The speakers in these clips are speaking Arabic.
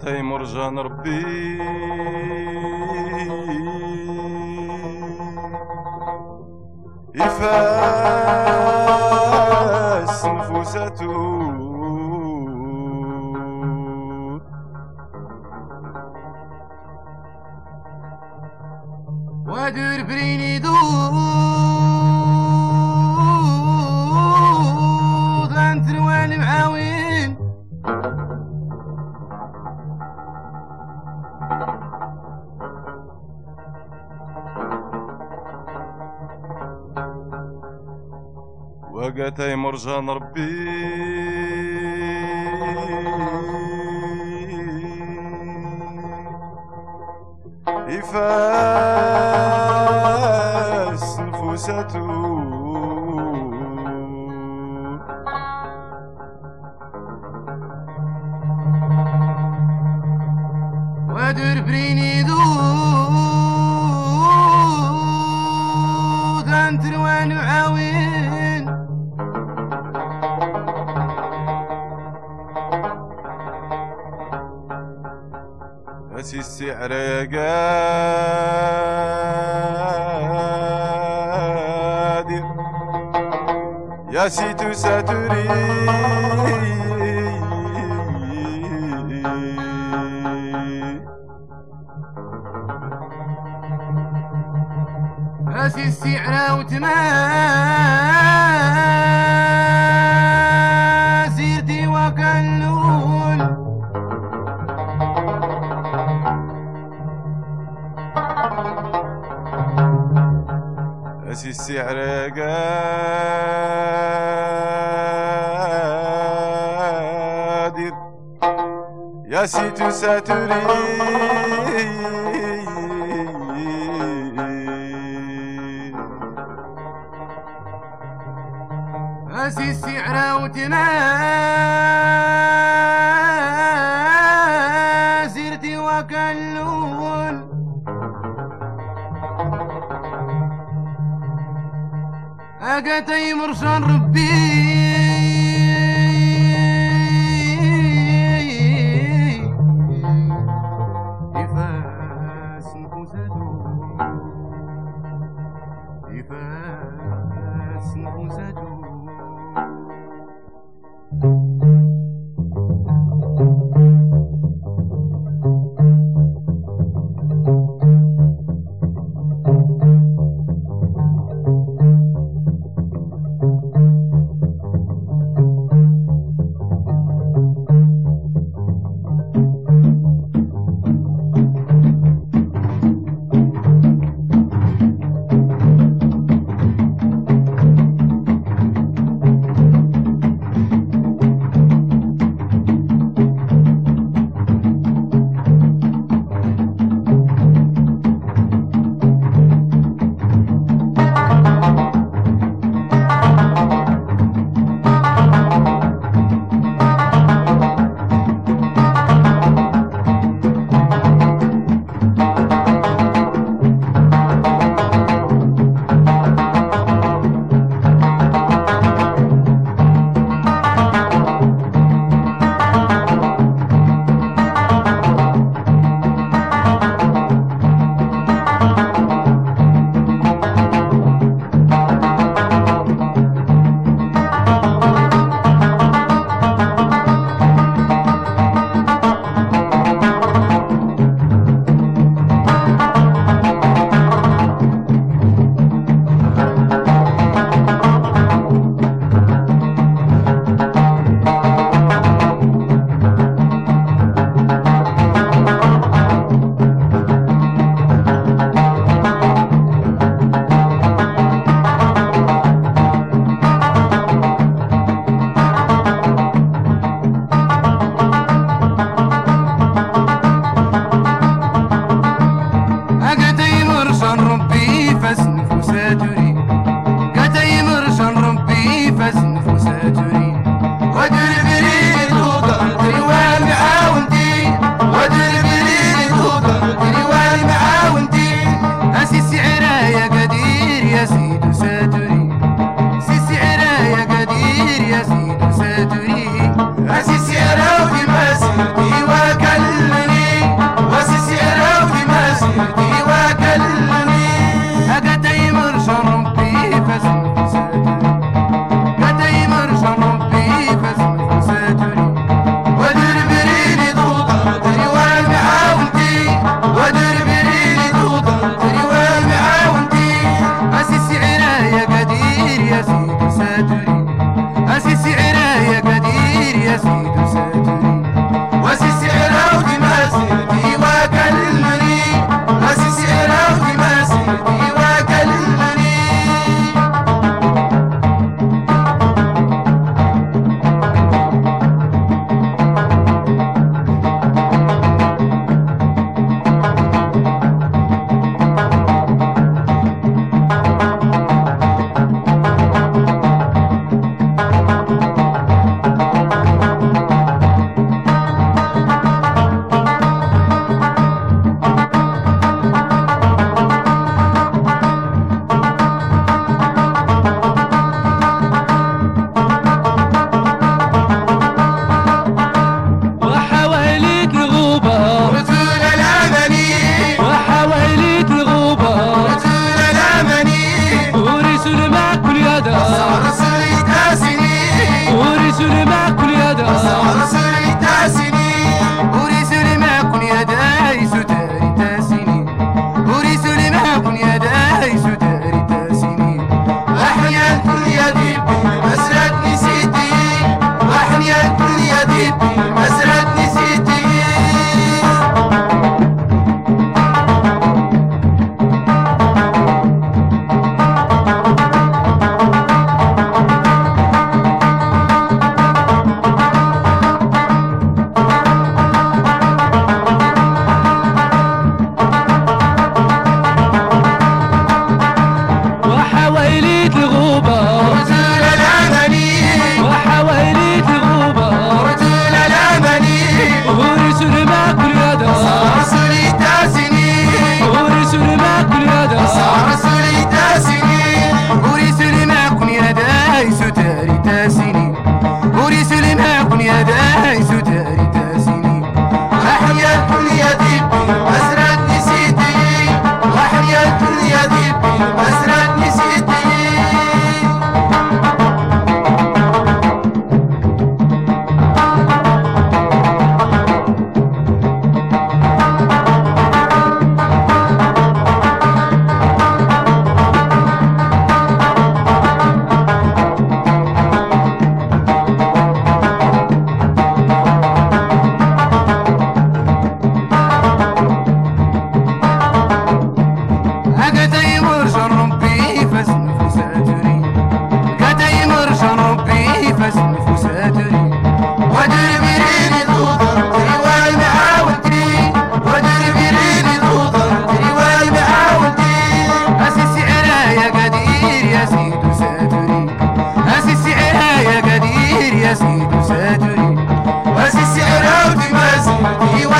وقتي مرجان ربي يفاس نفوسته ودور بريني دود وقتي مرجان ربي. يفاس نفوسته أسي السعر قادر. يا سيتو ساتوري راسي السعرة وتما سيرتي وكلون يا سيتو ساتوري راسي السعرة وتما سيرتي وكلون أقتي مرشان ربي نفوسته يفاس نفوسته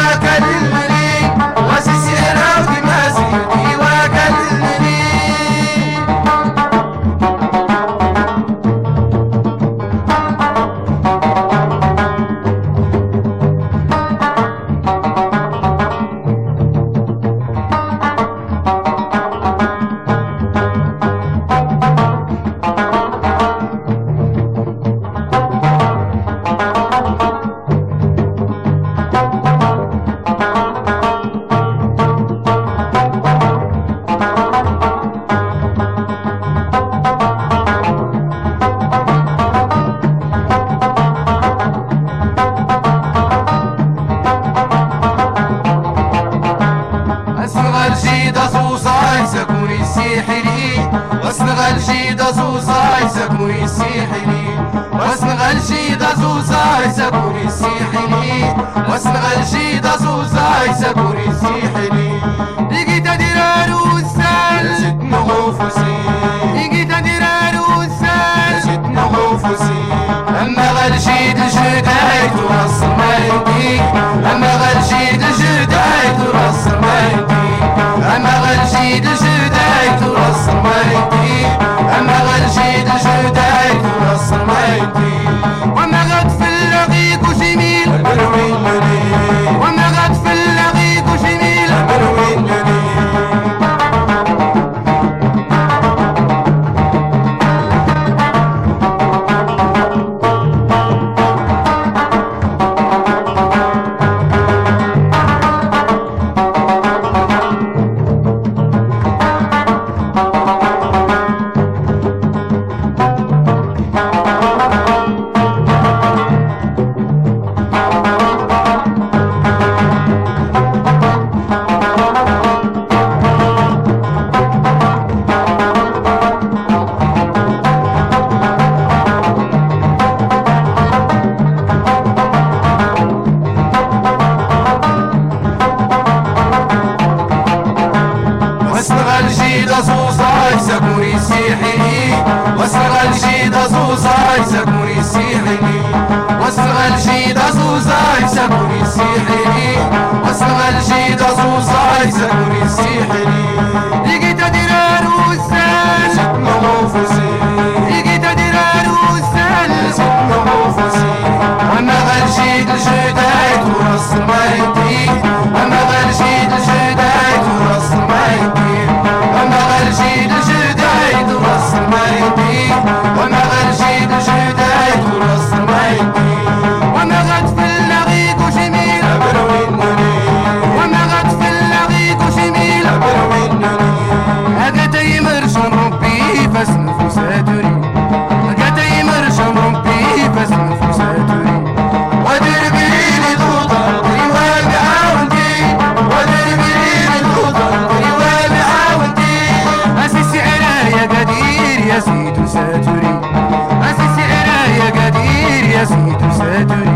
I جيدة زوزاي سكوني سيحلي واسنغل جيدة زوزاي سكوني سيحلي واسنغل جيدة زوزاي سكوني سيحلي واسنغل جيدة زوزاي سكوني سيحلي لقيت درار وسال جد نغوفسي لقيت درار وسال جد نغوفسي أما غل جيد الجدايد وصل ساتري عسى سعرا يا قدير يا سيد ساتري